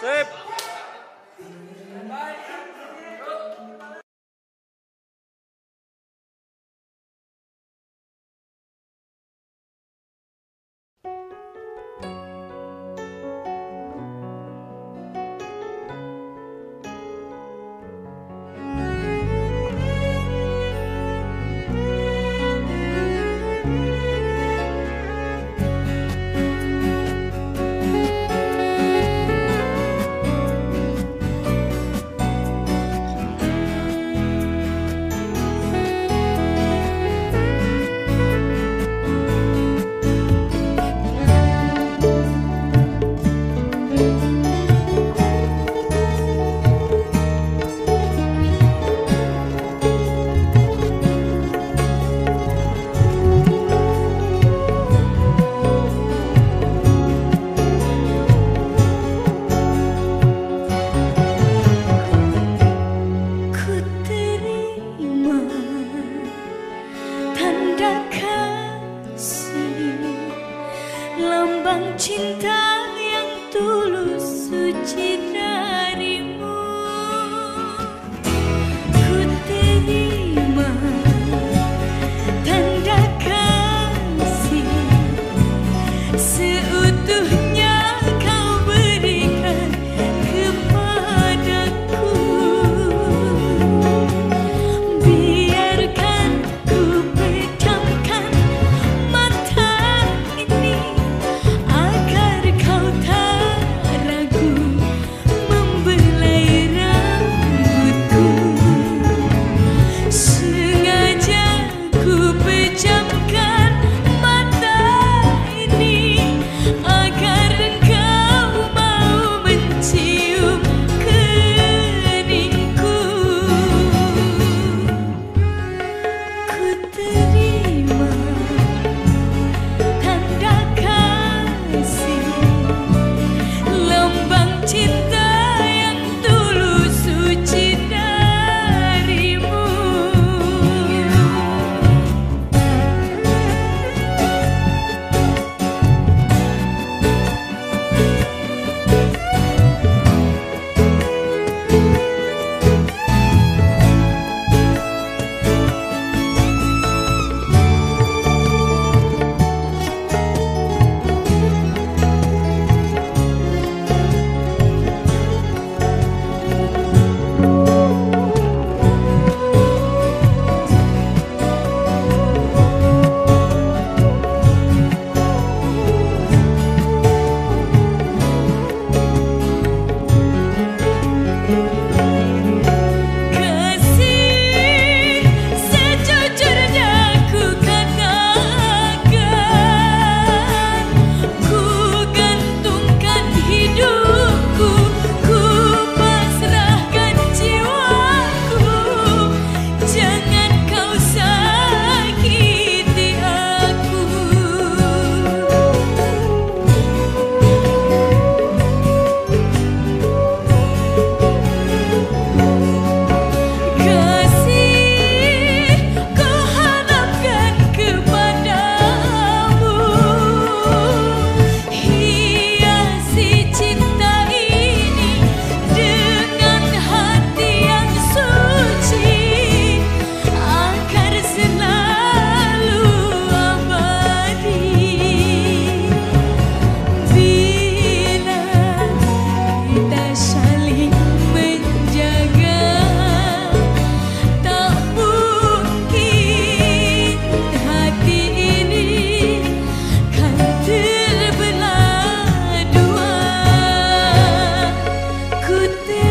Sip. good.